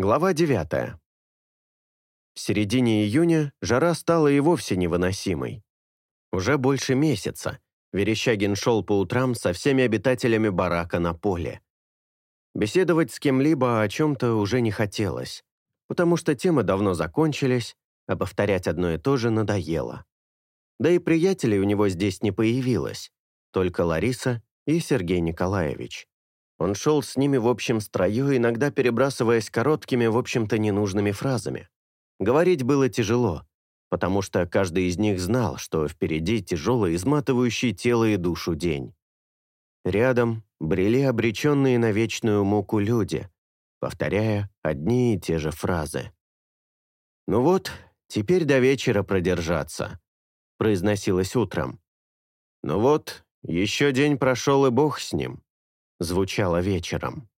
Глава 9. В середине июня жара стала и вовсе невыносимой. Уже больше месяца Верещагин шел по утрам со всеми обитателями барака на поле. Беседовать с кем-либо о чем-то уже не хотелось, потому что темы давно закончились, а повторять одно и то же надоело. Да и приятелей у него здесь не появилось, только Лариса и Сергей Николаевич. Он шел с ними в общем строю, иногда перебрасываясь короткими, в общем-то, ненужными фразами. Говорить было тяжело, потому что каждый из них знал, что впереди тяжелый, изматывающий тело и душу день. Рядом брели обреченные на вечную муку люди, повторяя одни и те же фразы. «Ну вот, теперь до вечера продержаться», — произносилось утром. «Ну вот, еще день прошел, и Бог с ним» звучало вечером.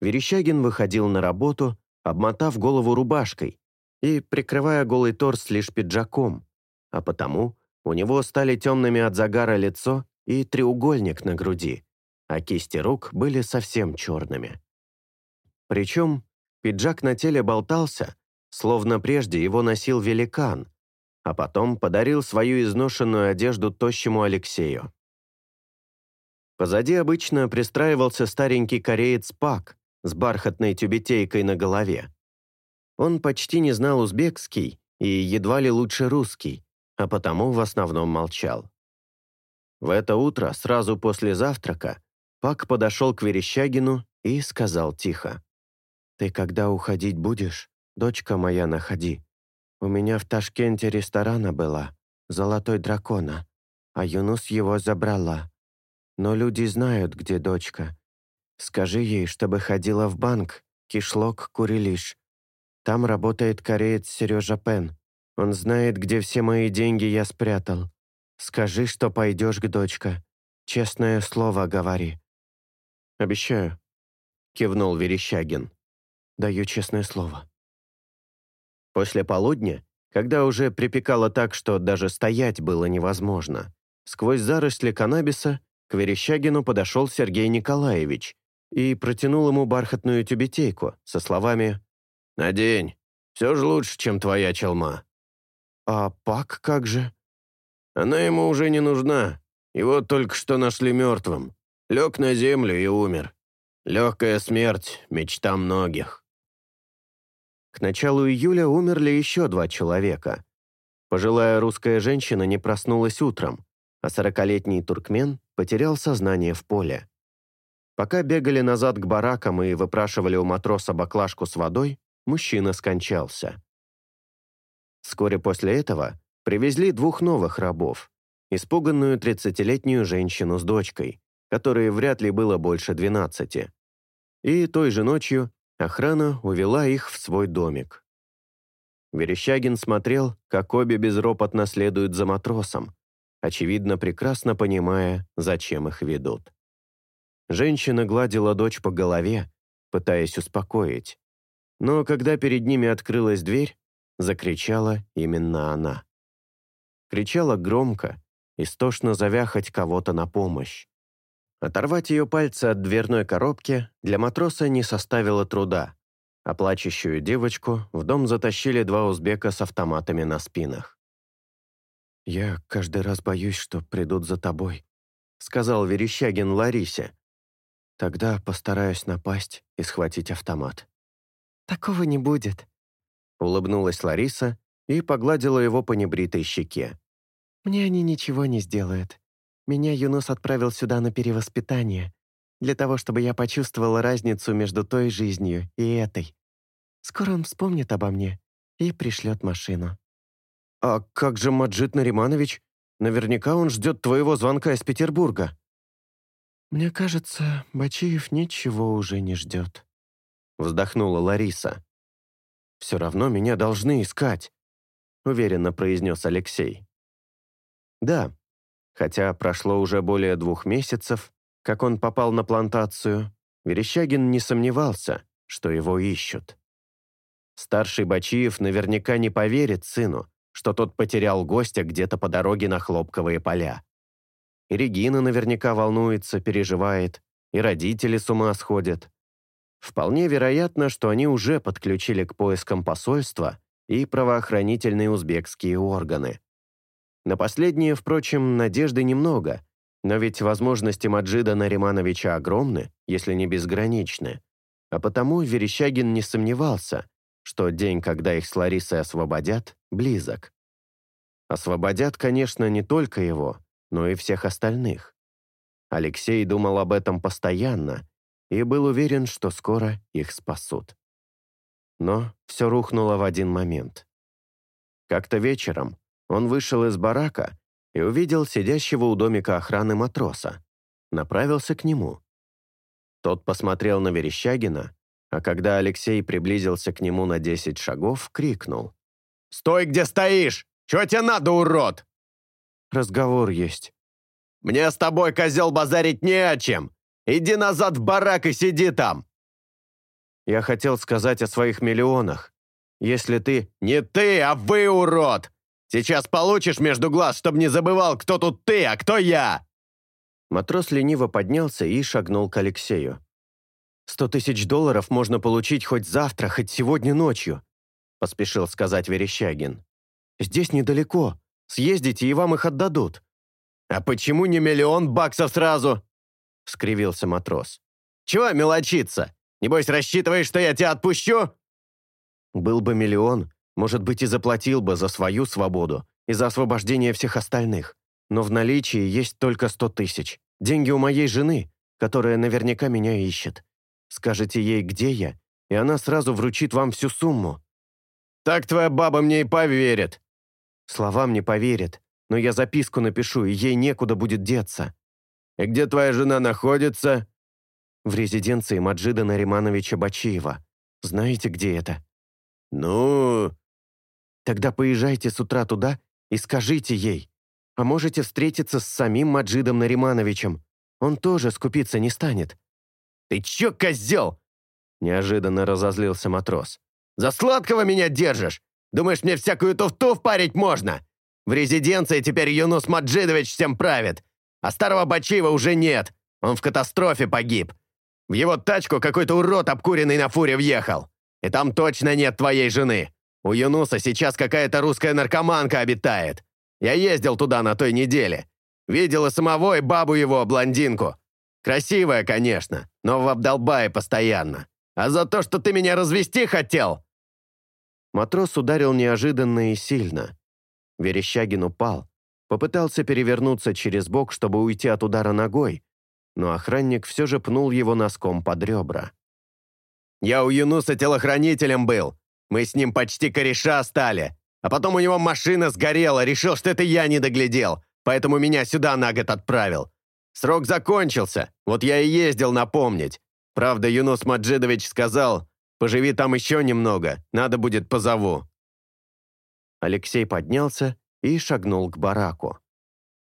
Верещагин выходил на работу, обмотав голову рубашкой и прикрывая голый торс лишь пиджаком, а потому у него стали темными от загара лицо и треугольник на груди, а кисти рук были совсем черными. Причем пиджак на теле болтался, словно прежде его носил великан, а потом подарил свою изношенную одежду тощему Алексею. Позади обычно пристраивался старенький кореец Пак с бархатной тюбетейкой на голове. Он почти не знал узбекский и едва ли лучше русский, а потому в основном молчал. В это утро, сразу после завтрака, Пак подошел к Верещагину и сказал тихо. «Ты когда уходить будешь, дочка моя, находи. У меня в Ташкенте ресторана была, золотой дракона, а Юнус его забрала но люди знают, где дочка. Скажи ей, чтобы ходила в банк, кишлок, курилиш. Там работает кореец Сережа Пен. Он знает, где все мои деньги я спрятал. Скажи, что пойдешь к дочка. Честное слово говори». «Обещаю», — кивнул Верещагин. «Даю честное слово». После полудня, когда уже припекало так, что даже стоять было невозможно, сквозь заросли каннабиса к Верещагину подошел Сергей Николаевич и протянул ему бархатную тюбетейку со словами «Надень, все же лучше, чем твоя челма». «А Пак как же?» «Она ему уже не нужна. Его только что нашли мертвым. Лег на землю и умер. Легкая смерть – мечта многих». К началу июля умерли еще два человека. Пожилая русская женщина не проснулась утром, а сорокалетний туркмен потерял сознание в поле. Пока бегали назад к баракам и выпрашивали у матроса баклажку с водой, мужчина скончался. Вскоре после этого привезли двух новых рабов, испуганную 30-летнюю женщину с дочкой, которой вряд ли было больше 12. И той же ночью охрана увела их в свой домик. Верещагин смотрел, как обе безропотно следуют за матросом, очевидно, прекрасно понимая, зачем их ведут. Женщина гладила дочь по голове, пытаясь успокоить. Но когда перед ними открылась дверь, закричала именно она. Кричала громко, истошно зовя хоть кого-то на помощь. Оторвать ее пальцы от дверной коробки для матроса не составило труда, а плачущую девочку в дом затащили два узбека с автоматами на спинах. «Я каждый раз боюсь, что придут за тобой», — сказал Верещагин Ларисе. «Тогда постараюсь напасть и схватить автомат». «Такого не будет», — улыбнулась Лариса и погладила его по небритой щеке. «Мне они ничего не сделают. Меня Юнус отправил сюда на перевоспитание, для того, чтобы я почувствовала разницу между той жизнью и этой. Скоро он вспомнит обо мне и пришлет машину». «А как же Маджид Нариманович? Наверняка он ждет твоего звонка из Петербурга». «Мне кажется, Бачиев ничего уже не ждет», — вздохнула Лариса. «Все равно меня должны искать», — уверенно произнес Алексей. «Да, хотя прошло уже более двух месяцев, как он попал на плантацию, Верещагин не сомневался, что его ищут. Старший Бачиев наверняка не поверит сыну, что тот потерял гостя где-то по дороге на хлопковые поля. И Регина наверняка волнуется, переживает, и родители с ума сходят. Вполне вероятно, что они уже подключили к поискам посольства и правоохранительные узбекские органы. На последние, впрочем, надежды немного, но ведь возможности Маджида Наримановича огромны, если не безграничны. А потому Верещагин не сомневался, что день, когда их с Ларисой освободят, близок. Освободят, конечно, не только его, но и всех остальных. Алексей думал об этом постоянно и был уверен, что скоро их спасут. Но все рухнуло в один момент. Как-то вечером он вышел из барака и увидел сидящего у домика охраны матроса. Направился к нему. Тот посмотрел на Верещагина, а когда Алексей приблизился к нему на десять шагов, крикнул. «Стой, где стоишь! Чего тебе надо, урод?» «Разговор есть». «Мне с тобой, козел, базарить не о чем! Иди назад в барак и сиди там!» «Я хотел сказать о своих миллионах. Если ты...» «Не ты, а вы, урод! Сейчас получишь между глаз, чтобы не забывал, кто тут ты, а кто я!» Матрос лениво поднялся и шагнул к Алексею. «Сто тысяч долларов можно получить хоть завтра, хоть сегодня ночью», поспешил сказать Верещагин. «Здесь недалеко. Съездите, и вам их отдадут». «А почему не миллион баксов сразу?» скривился матрос. «Чего мелочиться? Небось, рассчитываешь, что я тебя отпущу?» «Был бы миллион, может быть, и заплатил бы за свою свободу и за освобождение всех остальных. Но в наличии есть только сто тысяч. Деньги у моей жены, которая наверняка меня ищет. Скажете ей, где я, и она сразу вручит вам всю сумму. Так твоя баба мне и поверит. Словам не поверит, но я записку напишу, и ей некуда будет деться. И где твоя жена находится? В резиденции Маджида Наримановича Бачиева. Знаете, где это? Ну... Тогда поезжайте с утра туда и скажите ей. А можете встретиться с самим Маджидом Наримановичем. Он тоже скупиться не станет. «Ты чё, козел?» Неожиданно разозлился матрос. «За сладкого меня держишь? Думаешь, мне всякую туфту впарить можно? В резиденции теперь Юнус Маджидович всем правит, а старого Бачиева уже нет, он в катастрофе погиб. В его тачку какой-то урод обкуренный на фуре въехал. И там точно нет твоей жены. У Юнуса сейчас какая-то русская наркоманка обитает. Я ездил туда на той неделе. Видел и самого, и бабу его, блондинку. Красивая, конечно, но в обдолбае постоянно. А за то, что ты меня развести хотел...» Матрос ударил неожиданно и сильно. Верещагин упал. Попытался перевернуться через бок, чтобы уйти от удара ногой, но охранник все же пнул его носком под ребра. «Я у Юнуса телохранителем был. Мы с ним почти кореша стали. А потом у него машина сгорела, решил, что это я не доглядел, поэтому меня сюда на год отправил. Срок закончился, вот я и ездил напомнить. Правда, Юнос Маджидович сказал, поживи там еще немного, надо будет позову». Алексей поднялся и шагнул к бараку.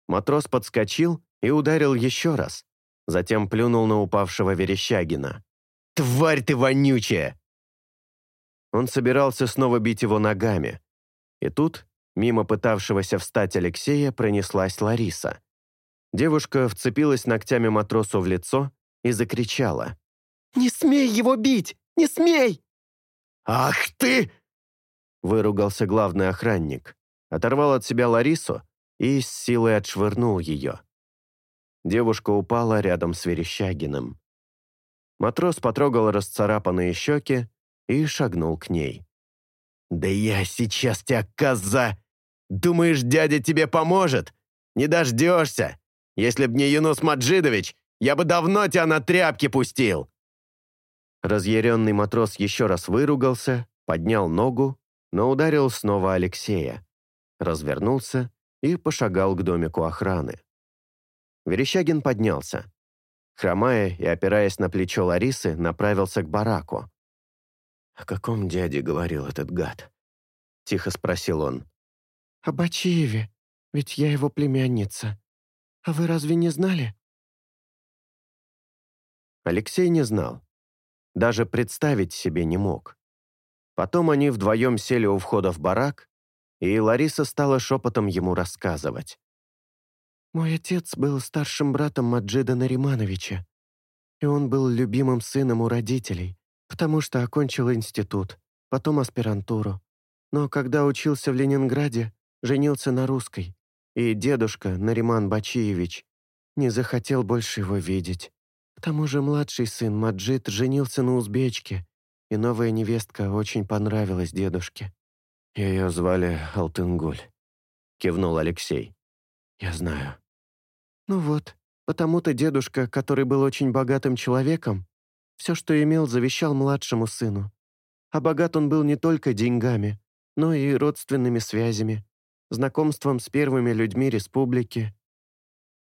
Матрос подскочил и ударил еще раз, затем плюнул на упавшего Верещагина. «Тварь ты вонючая!» Он собирался снова бить его ногами. И тут, мимо пытавшегося встать Алексея, пронеслась Лариса. Девушка вцепилась ногтями матросу в лицо и закричала. «Не смей его бить! Не смей!» «Ах ты!» Выругался главный охранник, оторвал от себя Ларису и с силой отшвырнул ее. Девушка упала рядом с Верещагиным. Матрос потрогал расцарапанные щеки и шагнул к ней. «Да я сейчас тебя, коза! Думаешь, дядя тебе поможет? Не дождешься!» Если б не Юнус Маджидович, я бы давно тебя на тряпки пустил!» Разъяренный матрос еще раз выругался, поднял ногу, но ударил снова Алексея. Развернулся и пошагал к домику охраны. Верещагин поднялся. Хромая и опираясь на плечо Ларисы, направился к бараку. «О каком дяде говорил этот гад?» — тихо спросил он. «О Бачиеве, ведь я его племянница», «А вы разве не знали?» Алексей не знал. Даже представить себе не мог. Потом они вдвоем сели у входа в барак, и Лариса стала шепотом ему рассказывать. «Мой отец был старшим братом Маджида Наримановича, и он был любимым сыном у родителей, потому что окончил институт, потом аспирантуру. Но когда учился в Ленинграде, женился на русской, и дедушка, Нариман Бачиевич, не захотел больше его видеть. К тому же младший сын Маджид женился на узбечке, и новая невестка очень понравилась дедушке. «Ее звали Алтынгуль», — кивнул Алексей. «Я знаю». «Ну вот, потому-то дедушка, который был очень богатым человеком, все, что имел, завещал младшему сыну. А богат он был не только деньгами, но и родственными связями знакомством с первыми людьми республики.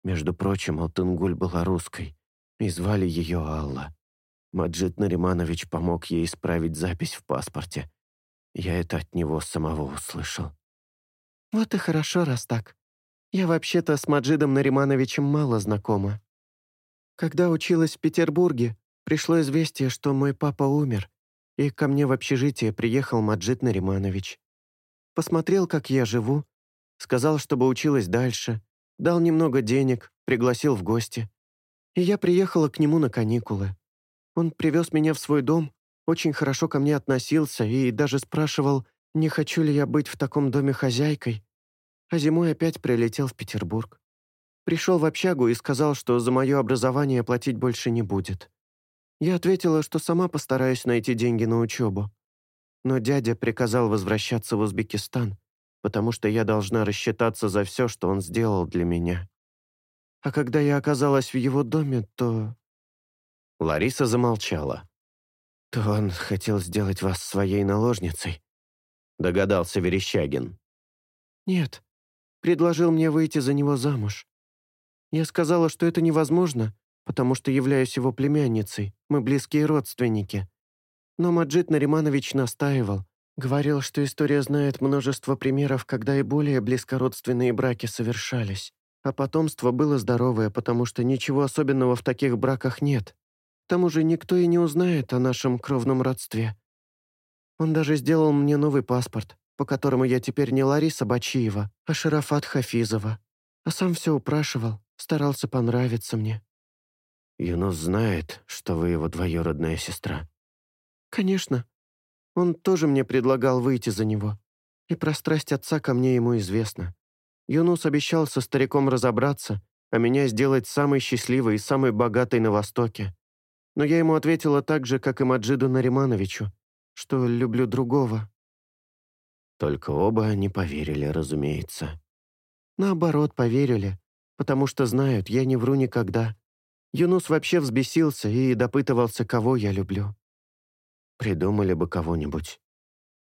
Между прочим, Алтынгуль была русской, и звали ее Алла. Маджид Нариманович помог ей исправить запись в паспорте. Я это от него самого услышал. «Вот и хорошо, раз так. Я вообще-то с Маджидом Наримановичем мало знакома. Когда училась в Петербурге, пришло известие, что мой папа умер, и ко мне в общежитие приехал Маджид Нариманович. Посмотрел, как я живу, Сказал, чтобы училась дальше. Дал немного денег, пригласил в гости. И я приехала к нему на каникулы. Он привез меня в свой дом, очень хорошо ко мне относился и даже спрашивал, не хочу ли я быть в таком доме хозяйкой. А зимой опять прилетел в Петербург. Пришел в общагу и сказал, что за мое образование платить больше не будет. Я ответила, что сама постараюсь найти деньги на учебу. Но дядя приказал возвращаться в Узбекистан, потому что я должна рассчитаться за все, что он сделал для меня. А когда я оказалась в его доме, то...» Лариса замолчала. «То он хотел сделать вас своей наложницей», — догадался Верещагин. «Нет, предложил мне выйти за него замуж. Я сказала, что это невозможно, потому что являюсь его племянницей, мы близкие родственники. Но Маджид Нариманович настаивал, Говорил, что история знает множество примеров, когда и более близкородственные браки совершались. А потомство было здоровое, потому что ничего особенного в таких браках нет. К тому же никто и не узнает о нашем кровном родстве. Он даже сделал мне новый паспорт, по которому я теперь не Лариса Бачиева, а Шарафат Хафизова. А сам все упрашивал, старался понравиться мне. Юнус знает, что вы его двоюродная сестра. Конечно, он тоже мне предлагал выйти за него. И про страсть отца ко мне ему известно. Юнус обещал со стариком разобраться, а меня сделать самой счастливой и самой богатой на Востоке. Но я ему ответила так же, как и Маджиду Наримановичу, что люблю другого. Только оба не поверили, разумеется. Наоборот, поверили, потому что знают, я не вру никогда. Юнус вообще взбесился и допытывался, кого я люблю придумали бы кого-нибудь.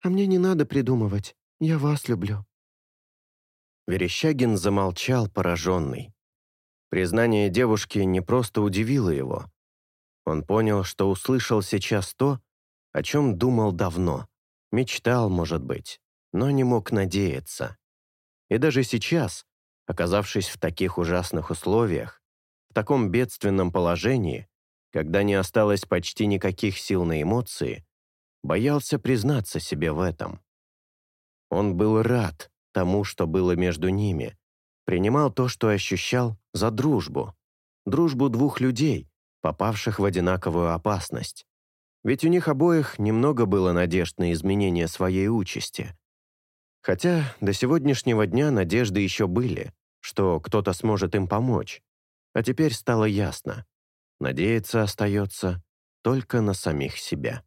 А мне не надо придумывать, я вас люблю». Верещагин замолчал, пораженный. Признание девушки не просто удивило его. Он понял, что услышал сейчас то, о чем думал давно. Мечтал, может быть, но не мог надеяться. И даже сейчас, оказавшись в таких ужасных условиях, в таком бедственном положении, когда не осталось почти никаких сил на эмоции, боялся признаться себе в этом. Он был рад тому, что было между ними, принимал то, что ощущал, за дружбу. Дружбу двух людей, попавших в одинаковую опасность. Ведь у них обоих немного было надежд на изменение своей участи. Хотя до сегодняшнего дня надежды еще были, что кто-то сможет им помочь. А теперь стало ясно. Надеяться остается только на самих себя.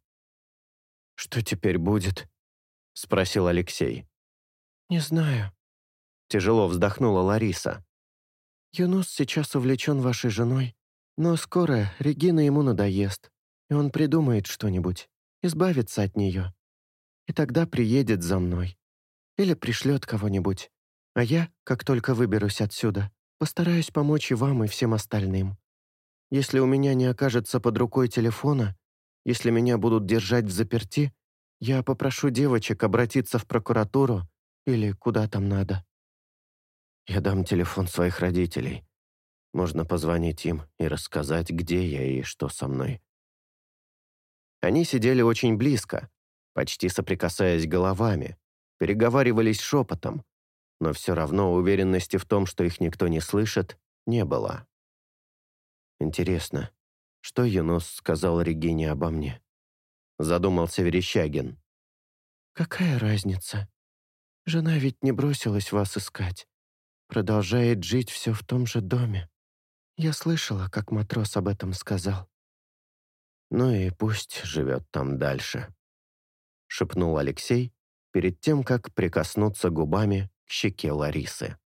«Что теперь будет?» — спросил Алексей. «Не знаю», — тяжело вздохнула Лариса. «Юнус сейчас увлечен вашей женой, но скоро Регина ему надоест, и он придумает что-нибудь, избавится от нее. И тогда приедет за мной. Или пришлет кого-нибудь. А я, как только выберусь отсюда, постараюсь помочь и вам, и всем остальным. Если у меня не окажется под рукой телефона, если меня будут держать в заперти, я попрошу девочек обратиться в прокуратуру или куда там надо. Я дам телефон своих родителей. Можно позвонить им и рассказать, где я и что со мной. Они сидели очень близко, почти соприкасаясь головами, переговаривались шепотом, но все равно уверенности в том, что их никто не слышит, не было. Интересно, что Юнос сказал Регине обо мне. Задумался Верещагин. «Какая разница? Жена ведь не бросилась вас искать. Продолжает жить все в том же доме. Я слышала, как матрос об этом сказал». «Ну и пусть живет там дальше», — шепнул Алексей перед тем, как прикоснуться губами к щеке Ларисы.